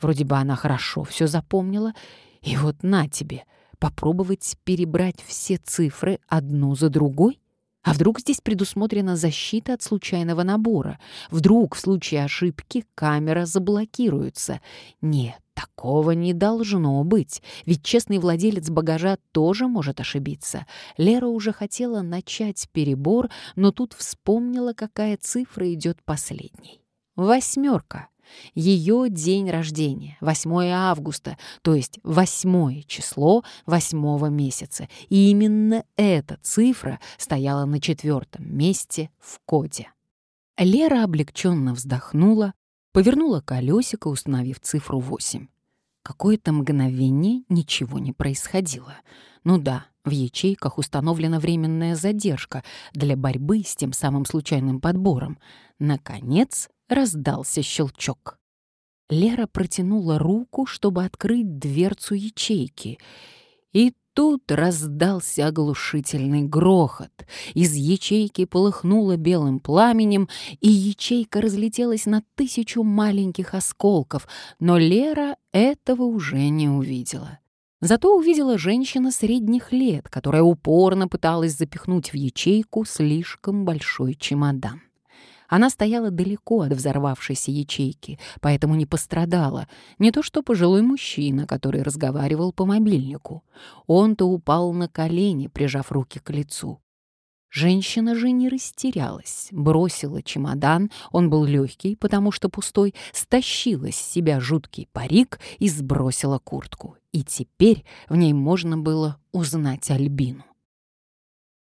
[SPEAKER 1] Вроде бы она хорошо все запомнила. И вот на тебе, попробовать перебрать все цифры одну за другой? А вдруг здесь предусмотрена защита от случайного набора? Вдруг в случае ошибки камера заблокируется? Нет, такого не должно быть, ведь честный владелец багажа тоже может ошибиться. Лера уже хотела начать перебор, но тут вспомнила, какая цифра идет последней. Восьмерка. Ее день рождения, 8 августа, то есть восьмое число восьмого месяца. И именно эта цифра стояла на четвертом месте в коде. Лера облегченно вздохнула, повернула колесико, установив цифру 8. Какое-то мгновение ничего не происходило. Ну да, в ячейках установлена временная задержка для борьбы с тем самым случайным подбором. Наконец раздался щелчок. Лера протянула руку, чтобы открыть дверцу ячейки. И тут раздался оглушительный грохот. Из ячейки полыхнуло белым пламенем, и ячейка разлетелась на тысячу маленьких осколков, но Лера этого уже не увидела. Зато увидела женщина средних лет, которая упорно пыталась запихнуть в ячейку слишком большой чемодан. Она стояла далеко от взорвавшейся ячейки, поэтому не пострадала. Не то что пожилой мужчина, который разговаривал по мобильнику. Он-то упал на колени, прижав руки к лицу. Женщина же не растерялась, бросила чемодан, он был легкий, потому что пустой, стащила с себя жуткий парик и сбросила куртку. И теперь в ней можно было узнать Альбину.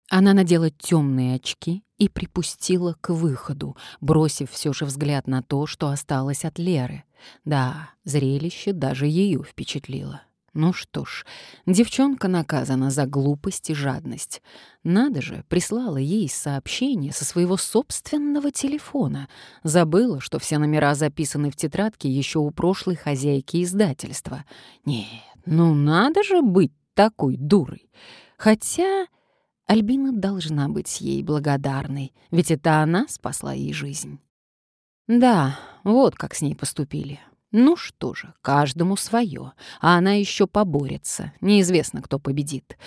[SPEAKER 1] Она надела темные очки и припустила к выходу, бросив все же взгляд на то, что осталось от Леры. Да, зрелище даже ее впечатлило. Ну что ж, девчонка наказана за глупость и жадность. Надо же, прислала ей сообщение со своего собственного телефона. Забыла, что все номера записаны в тетрадке еще у прошлой хозяйки издательства. Нет, ну надо же быть такой дурой. Хотя Альбина должна быть ей благодарной, ведь это она спасла ей жизнь. Да, вот как с ней поступили. Ну что же, каждому свое, а она еще поборется, неизвестно, кто победит.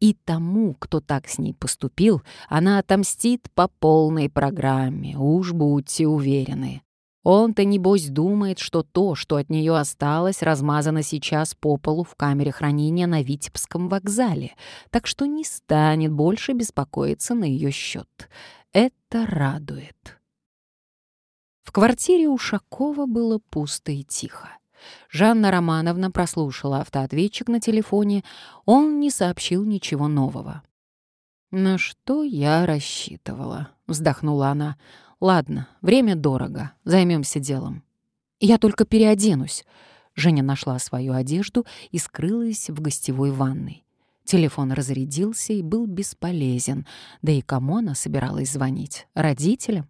[SPEAKER 1] И тому, кто так с ней поступил, она отомстит по полной программе, уж будьте уверены. Он-то, небось, думает, что то, что от нее осталось, размазано сейчас по полу в камере хранения на Витебском вокзале, так что не станет больше беспокоиться на ее счет. Это радует. В квартире Ушакова было пусто и тихо. Жанна Романовна прослушала автоответчик на телефоне, он не сообщил ничего нового. «На что я рассчитывала?» — вздохнула она. «Ладно, время дорого, займемся делом». «Я только переоденусь». Женя нашла свою одежду и скрылась в гостевой ванной. Телефон разрядился и был бесполезен. Да и кому она собиралась звонить? Родителям?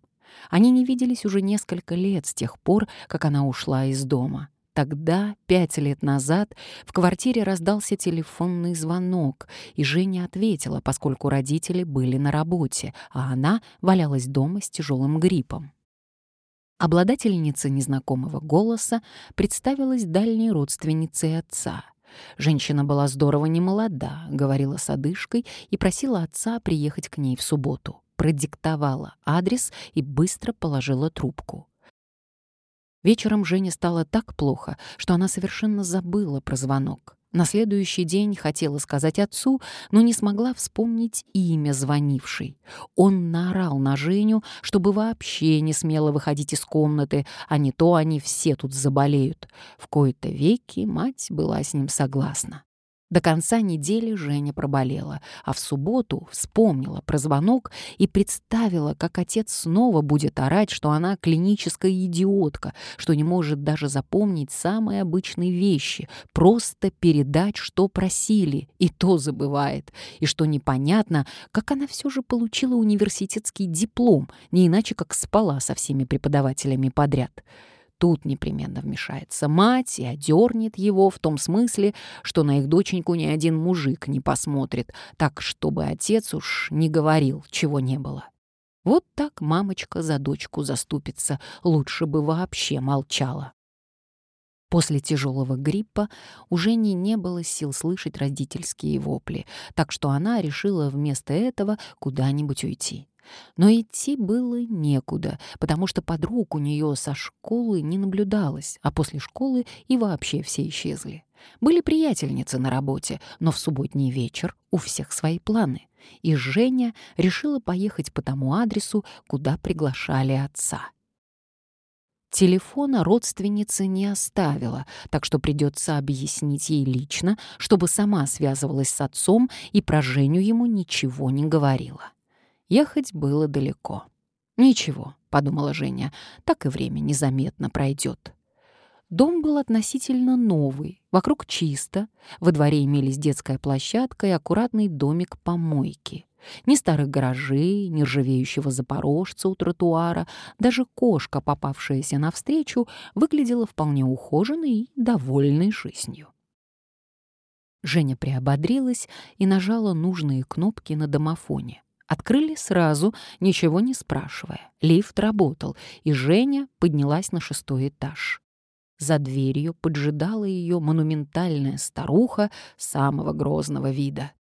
[SPEAKER 1] Они не виделись уже несколько лет с тех пор, как она ушла из дома. Тогда, пять лет назад, в квартире раздался телефонный звонок, и Женя ответила, поскольку родители были на работе, а она валялась дома с тяжелым гриппом. Обладательница незнакомого голоса представилась дальней родственницей отца. Женщина была здорово немолода, говорила с одышкой и просила отца приехать к ней в субботу продиктовала адрес и быстро положила трубку. Вечером Жене стало так плохо, что она совершенно забыла про звонок. На следующий день хотела сказать отцу, но не смогла вспомнить имя звонившей. Он наорал на Женю, чтобы вообще не смело выходить из комнаты, а не то они все тут заболеют. В кои-то веки мать была с ним согласна. До конца недели Женя проболела, а в субботу вспомнила про звонок и представила, как отец снова будет орать, что она клиническая идиотка, что не может даже запомнить самые обычные вещи, просто передать, что просили, и то забывает, и что непонятно, как она все же получила университетский диплом, не иначе как спала со всеми преподавателями подряд. Тут непременно вмешается мать и одернет его в том смысле, что на их доченьку ни один мужик не посмотрит, так чтобы отец уж не говорил, чего не было. Вот так мамочка за дочку заступится, лучше бы вообще молчала. После тяжелого гриппа у Жени не было сил слышать родительские вопли, так что она решила вместо этого куда-нибудь уйти. Но идти было некуда, потому что подруг у нее со школы не наблюдалось, а после школы и вообще все исчезли. Были приятельницы на работе, но в субботний вечер у всех свои планы. И Женя решила поехать по тому адресу, куда приглашали отца. Телефона родственница не оставила, так что придется объяснить ей лично, чтобы сама связывалась с отцом и про Женю ему ничего не говорила. Ехать было далеко. «Ничего», — подумала Женя, — «так и время незаметно пройдет». Дом был относительно новый, вокруг чисто, во дворе имелись детская площадка и аккуратный домик помойки. Ни старых гаражей, ни ржавеющего запорожца у тротуара, даже кошка, попавшаяся навстречу, выглядела вполне ухоженной и довольной жизнью. Женя приободрилась и нажала нужные кнопки на домофоне. Открыли сразу, ничего не спрашивая. Лифт работал, и Женя поднялась на шестой этаж. За дверью поджидала ее монументальная старуха самого грозного вида.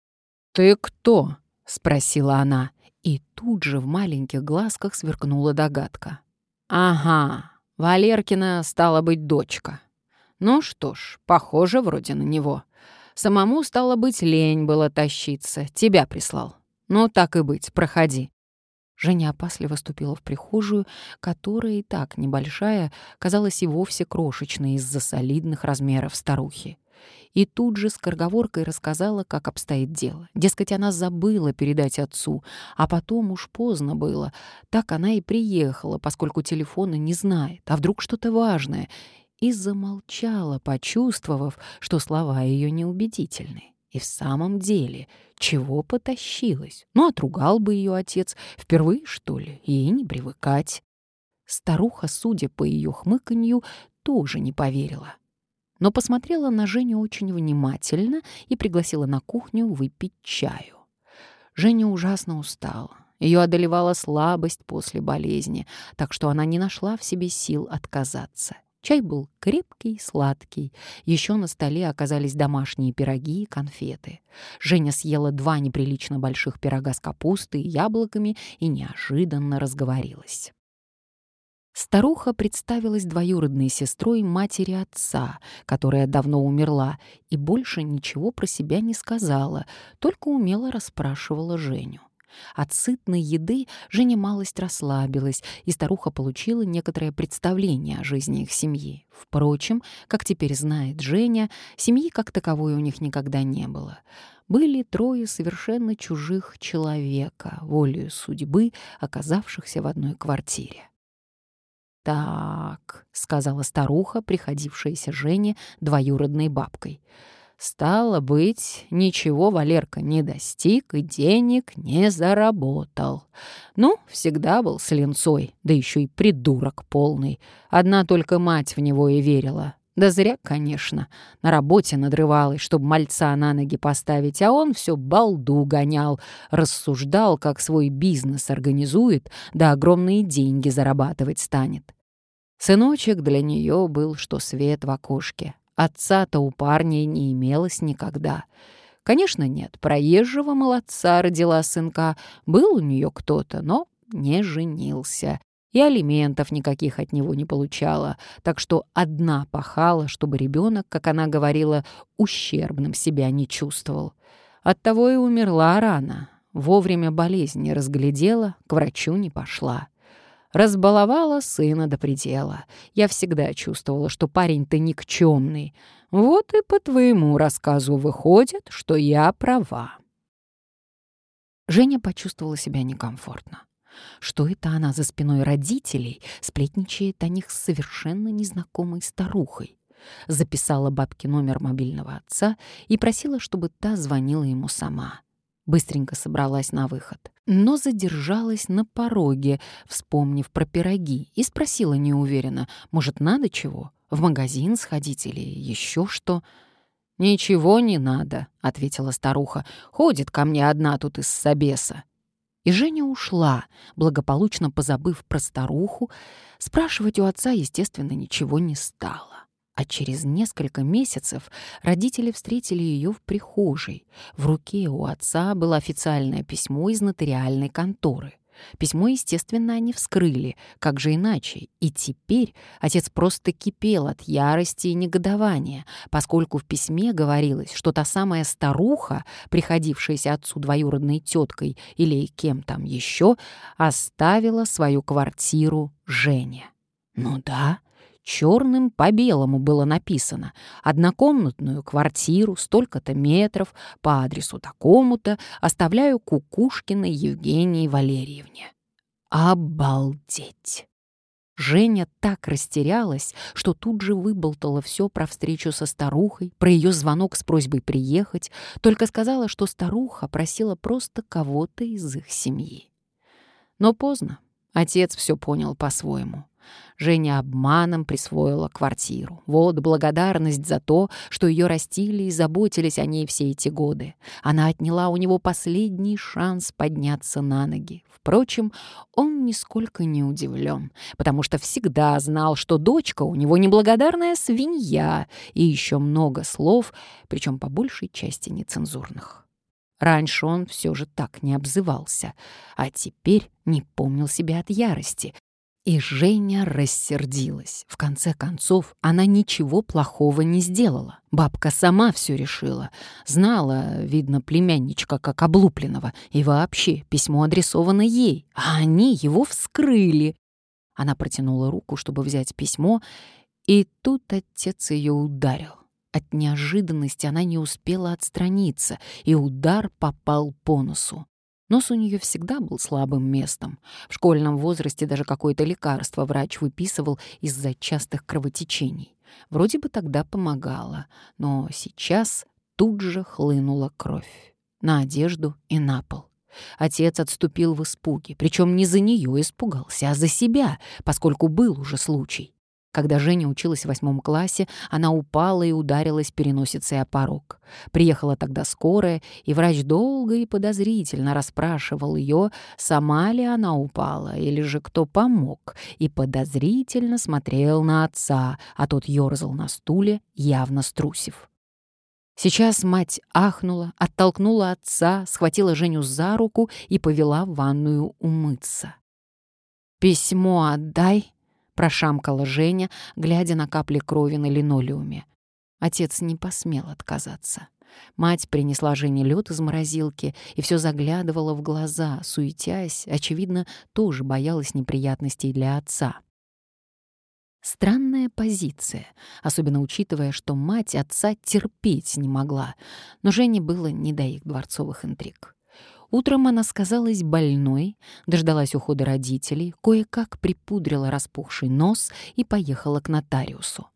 [SPEAKER 1] «Ты кто?» — спросила она, И тут же в маленьких глазках сверкнула догадка. «Ага, Валеркина стала быть дочка. Ну что ж, похоже вроде на него. Самому стало быть лень было тащиться, тебя прислал. Ну так и быть, проходи». Женя опасливо ступила в прихожую, которая и так небольшая, казалась и вовсе крошечной из-за солидных размеров старухи и тут же с корговоркой рассказала, как обстоит дело. Дескать, она забыла передать отцу, а потом уж поздно было. Так она и приехала, поскольку телефона не знает, а вдруг что-то важное, и замолчала, почувствовав, что слова ее неубедительны. И в самом деле, чего потащилась? Ну, отругал бы ее отец. Впервые, что ли? И не привыкать. Старуха, судя по ее хмыканью, тоже не поверила но посмотрела на Женю очень внимательно и пригласила на кухню выпить чаю. Женя ужасно устала. Ее одолевала слабость после болезни, так что она не нашла в себе сил отказаться. Чай был крепкий, сладкий. Еще на столе оказались домашние пироги и конфеты. Женя съела два неприлично больших пирога с капустой и яблоками и неожиданно разговорилась. Старуха представилась двоюродной сестрой матери отца, которая давно умерла, и больше ничего про себя не сказала, только умело расспрашивала Женю. От сытной еды Женя малость расслабилась, и старуха получила некоторое представление о жизни их семьи. Впрочем, как теперь знает Женя, семьи как таковой у них никогда не было. Были трое совершенно чужих человека, волею судьбы, оказавшихся в одной квартире. «Так», — сказала старуха, приходившаяся Жене двоюродной бабкой. «Стало быть, ничего Валерка не достиг и денег не заработал. Ну, всегда был с линцой, да еще и придурок полный. Одна только мать в него и верила. Да зря, конечно. На работе надрывалась, чтобы мальца на ноги поставить, а он все балду гонял, рассуждал, как свой бизнес организует, да огромные деньги зарабатывать станет. Сыночек для нее был, что свет в окошке. Отца-то у парня не имелось никогда. Конечно, нет, проезжего молодца родила сынка. Был у нее кто-то, но не женился и алиментов никаких от него не получала, так что одна пахала, чтобы ребенок, как она говорила, ущербным себя не чувствовал. Оттого и умерла рано, вовремя болезни разглядела, к врачу не пошла. Разбаловала сына до предела. Я всегда чувствовала, что парень-то никчемный. Вот и по твоему рассказу выходит, что я права. Женя почувствовала себя некомфортно. Что это она за спиной родителей сплетничает о них с совершенно незнакомой старухой? Записала бабке номер мобильного отца и просила, чтобы та звонила ему сама. Быстренько собралась на выход, но задержалась на пороге, вспомнив про пироги, и спросила неуверенно, может, надо чего? В магазин сходить или еще что? «Ничего не надо», — ответила старуха. «Ходит ко мне одна тут из собеса». И Женя ушла, благополучно позабыв про старуху. Спрашивать у отца, естественно, ничего не стало. А через несколько месяцев родители встретили ее в прихожей. В руке у отца было официальное письмо из нотариальной конторы. Письмо, естественно, они вскрыли, как же иначе. И теперь отец просто кипел от ярости и негодования, поскольку в письме говорилось, что та самая старуха, приходившаяся отцу двоюродной теткой или кем там еще, оставила свою квартиру Жене. Ну да, черным по белому было написано «Однокомнатную квартиру, столько-то метров, по адресу такому-то, оставляю Кукушкиной Евгении Валерьевне». Обалдеть! Женя так растерялась, что тут же выболтала все про встречу со старухой, про ее звонок с просьбой приехать, только сказала, что старуха просила просто кого-то из их семьи. Но поздно. Отец все понял по-своему. Женя обманом присвоила квартиру. Вот благодарность за то, что ее растили и заботились о ней все эти годы. Она отняла у него последний шанс подняться на ноги. Впрочем, он нисколько не удивлен, потому что всегда знал, что дочка у него неблагодарная свинья и еще много слов, причем по большей части нецензурных. Раньше он все же так не обзывался, а теперь не помнил себя от ярости. И Женя рассердилась. В конце концов, она ничего плохого не сделала. Бабка сама все решила. Знала, видно, племянничка как облупленного. И вообще, письмо адресовано ей, а они его вскрыли. Она протянула руку, чтобы взять письмо, и тут отец ее ударил. От неожиданности она не успела отстраниться, и удар попал по носу. Нос у нее всегда был слабым местом. В школьном возрасте даже какое-то лекарство врач выписывал из-за частых кровотечений. Вроде бы тогда помогало, но сейчас тут же хлынула кровь. На одежду и на пол. Отец отступил в испуге, причем не за нее испугался, а за себя, поскольку был уже случай. Когда Женя училась в восьмом классе, она упала и ударилась переносицей о порог. Приехала тогда скорая, и врач долго и подозрительно расспрашивал ее, сама ли она упала или же кто помог, и подозрительно смотрел на отца, а тот ерзал на стуле, явно струсив. Сейчас мать ахнула, оттолкнула отца, схватила Женю за руку и повела в ванную умыться. «Письмо отдай», — прошамкала Женя, глядя на капли крови на линолеуме. Отец не посмел отказаться. Мать принесла Жене лед из морозилки и все заглядывала в глаза, суетясь, очевидно, тоже боялась неприятностей для отца. Странная позиция, особенно учитывая, что мать отца терпеть не могла, но Жене было не до их дворцовых интриг. Утром она сказалась больной, дождалась ухода родителей, кое-как припудрила распухший нос и поехала к нотариусу.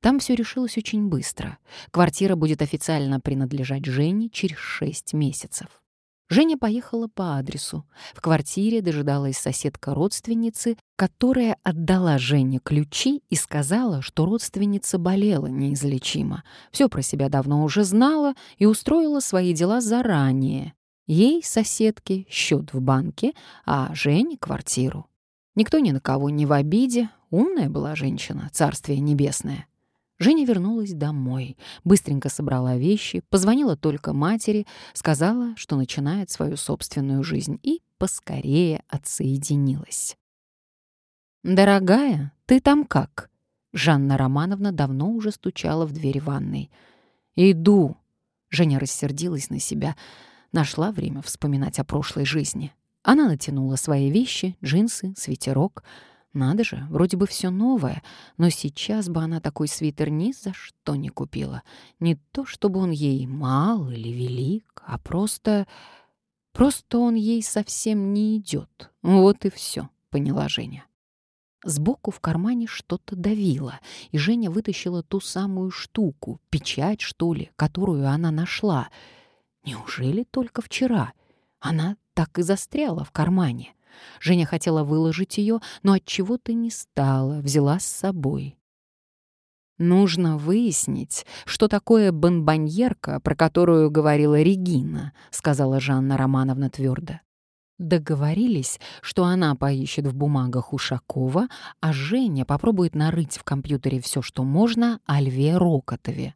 [SPEAKER 1] Там все решилось очень быстро. Квартира будет официально принадлежать Жене через шесть месяцев. Женя поехала по адресу. В квартире дожидалась соседка родственницы, которая отдала Жене ключи и сказала, что родственница болела неизлечимо. Все про себя давно уже знала и устроила свои дела заранее. Ей, соседке, счет в банке, а Жене — квартиру. Никто ни на кого не в обиде. Умная была женщина, царствие небесное. Женя вернулась домой, быстренько собрала вещи, позвонила только матери, сказала, что начинает свою собственную жизнь и поскорее отсоединилась. «Дорогая, ты там как?» Жанна Романовна давно уже стучала в дверь ванной. «Иду!» Женя рассердилась на себя, нашла время вспоминать о прошлой жизни. Она натянула свои вещи, джинсы, свитерок — надо же, вроде бы все новое, но сейчас бы она такой свитер ни за что не купила. Не то, чтобы он ей мал или велик, а просто... Просто он ей совсем не идет. Вот и все, поняла Женя. Сбоку в кармане что-то давило, и Женя вытащила ту самую штуку, печать, что ли, которую она нашла. Неужели только вчера? Она так и застряла в кармане. Женя хотела выложить ее, но от чего то не стала, взяла с собой. «Нужно выяснить, что такое бонбоньерка, про которую говорила Регина», — сказала Жанна Романовна твердо. Договорились, что она поищет в бумагах Ушакова, а Женя попробует нарыть в компьютере все, что можно, о Льве Рокотове.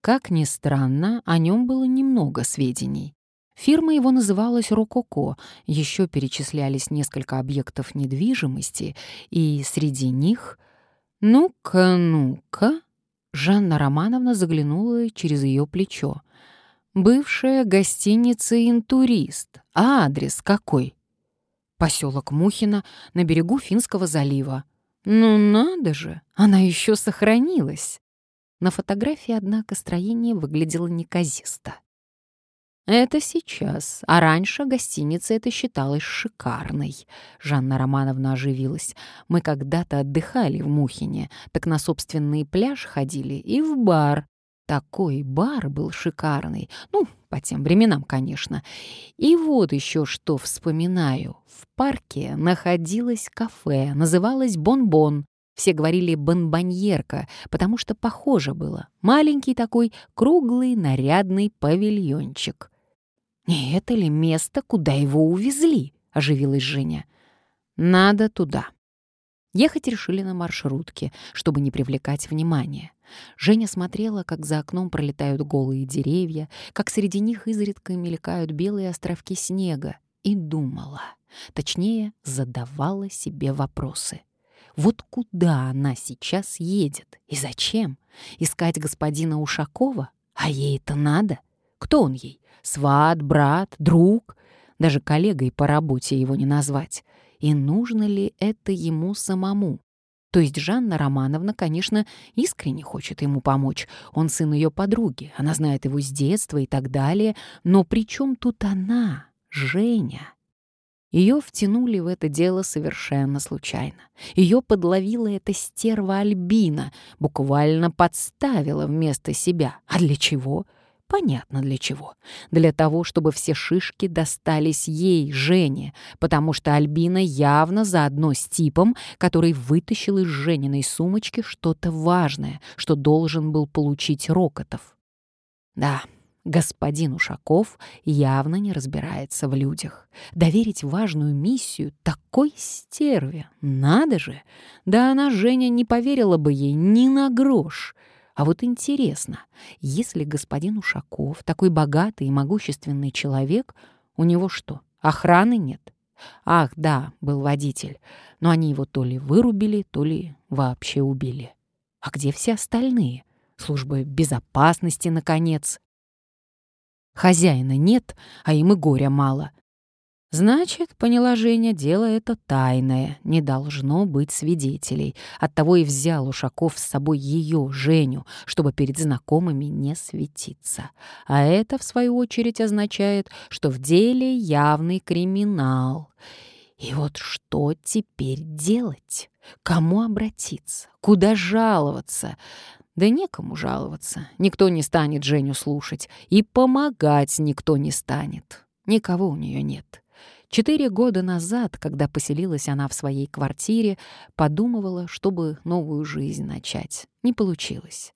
[SPEAKER 1] Как ни странно, о нем было немного сведений. Фирма его называлась «Рококо», еще перечислялись несколько объектов недвижимости, и среди них... «Ну-ка, ну-ка...» Жанна Романовна заглянула через ее плечо. «Бывшая гостиница «Интурист». А адрес какой?» «Поселок Мухино на берегу Финского залива». «Ну надо же, она еще сохранилась!» На фотографии, однако, строение выглядело неказисто. Это сейчас, а раньше гостиница это считалась шикарной. Жанна Романовна оживилась. Мы когда-то отдыхали в Мухине, так на собственный пляж ходили и в бар. Такой бар был шикарный. Ну, по тем временам, конечно. И вот еще что вспоминаю. В парке находилось кафе, называлось «Бон-Бон». Все говорили «бонбоньерка», потому что похоже было. Маленький такой круглый нарядный павильончик. «Не это ли место, куда его увезли?» — оживилась Женя. «Надо туда». Ехать решили на маршрутке, чтобы не привлекать внимания. Женя смотрела, как за окном пролетают голые деревья, как среди них изредка мелькают белые островки снега, и думала, точнее, задавала себе вопросы. Вот куда она сейчас едет и зачем? Искать господина Ушакова? А ей это надо? Кто он ей? Сват, брат, друг? Даже коллегой по работе его не назвать и нужно ли это ему самому. То есть Жанна Романовна, конечно, искренне хочет ему помочь. Он сын ее подруги, она знает его с детства и так далее. Но при чем тут она, Женя? Ее втянули в это дело совершенно случайно. Ее подловила эта стерва Альбина, буквально подставила вместо себя. А для чего? — Понятно для чего. Для того, чтобы все шишки достались ей, Жене, потому что Альбина явно заодно с типом, который вытащил из Жениной сумочки что-то важное, что должен был получить Рокотов. Да, господин Ушаков явно не разбирается в людях. Доверить важную миссию такой стерве, надо же! Да она, Женя, не поверила бы ей ни на грош — а вот интересно, если господин Ушаков такой богатый и могущественный человек, у него что, охраны нет? Ах, да, был водитель, но они его то ли вырубили, то ли вообще убили. А где все остальные? Службы безопасности, наконец. Хозяина нет, а им и горя мало. Значит, поняла Женя, дело это тайное, не должно быть свидетелей. Оттого и взял Ушаков с собой ее, Женю, чтобы перед знакомыми не светиться. А это, в свою очередь, означает, что в деле явный криминал. И вот что теперь делать? Кому обратиться? Куда жаловаться? Да некому жаловаться. Никто не станет Женю слушать. И помогать никто не станет. Никого у нее нет. Четыре года назад, когда поселилась она в своей квартире, подумывала, чтобы новую жизнь начать. Не получилось.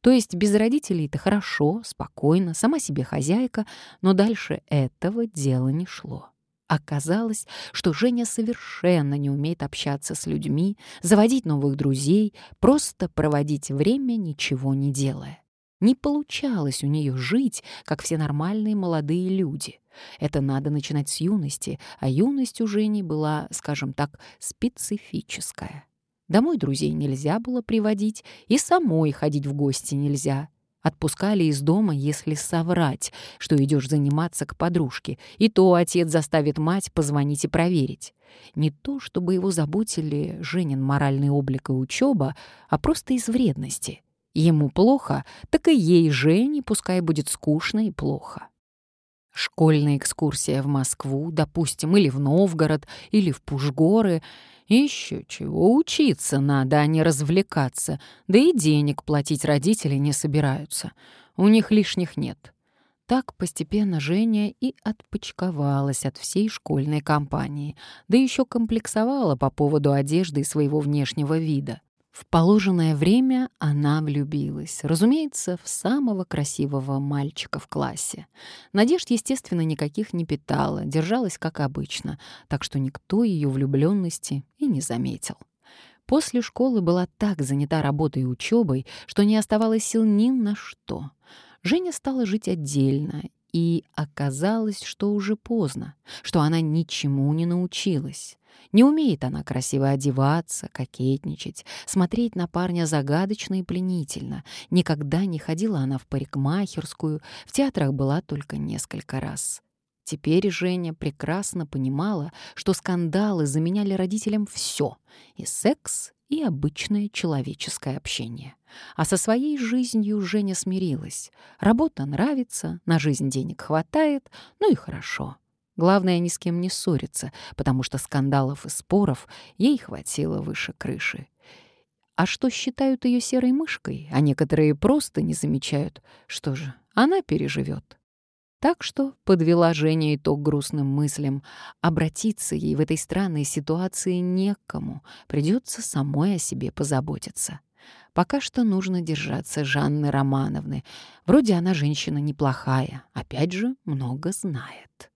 [SPEAKER 1] То есть без родителей-то хорошо, спокойно, сама себе хозяйка, но дальше этого дела не шло. Оказалось, что Женя совершенно не умеет общаться с людьми, заводить новых друзей, просто проводить время, ничего не делая. Не получалось у нее жить, как все нормальные молодые люди. Это надо начинать с юности, а юность у Жени была, скажем так, специфическая. Домой друзей нельзя было приводить, и самой ходить в гости нельзя. Отпускали из дома, если соврать, что идешь заниматься к подружке, и то отец заставит мать позвонить и проверить. Не то, чтобы его заботили Женин моральный облик и учеба, а просто из вредности — Ему плохо, так и ей, Жене, пускай будет скучно и плохо. Школьная экскурсия в Москву, допустим, или в Новгород, или в Пушгоры. Еще чего, учиться надо, а не развлекаться. Да и денег платить родители не собираются. У них лишних нет. Так постепенно Женя и отпочковалась от всей школьной компании, да еще комплексовала по поводу одежды и своего внешнего вида. В положенное время она влюбилась, разумеется, в самого красивого мальчика в классе. Надежд, естественно, никаких не питала, держалась как обычно, так что никто ее влюбленности и не заметил. После школы была так занята работой и учебой, что не оставалось сил ни на что. Женя стала жить отдельно, и оказалось, что уже поздно, что она ничему не научилась. Не умеет она красиво одеваться, кокетничать, смотреть на парня загадочно и пленительно. Никогда не ходила она в парикмахерскую, в театрах была только несколько раз. Теперь Женя прекрасно понимала, что скандалы заменяли родителям все — и секс, и обычное человеческое общение. А со своей жизнью Женя смирилась. Работа нравится, на жизнь денег хватает, ну и хорошо. Главное, ни с кем не ссориться, потому что скандалов и споров ей хватило выше крыши. А что считают ее серой мышкой, а некоторые просто не замечают, что же, она переживет. Так что подвела Женя итог грустным мыслям. Обратиться ей в этой странной ситуации некому, придется самой о себе позаботиться. Пока что нужно держаться Жанны Романовны. Вроде она женщина неплохая, опять же, много знает.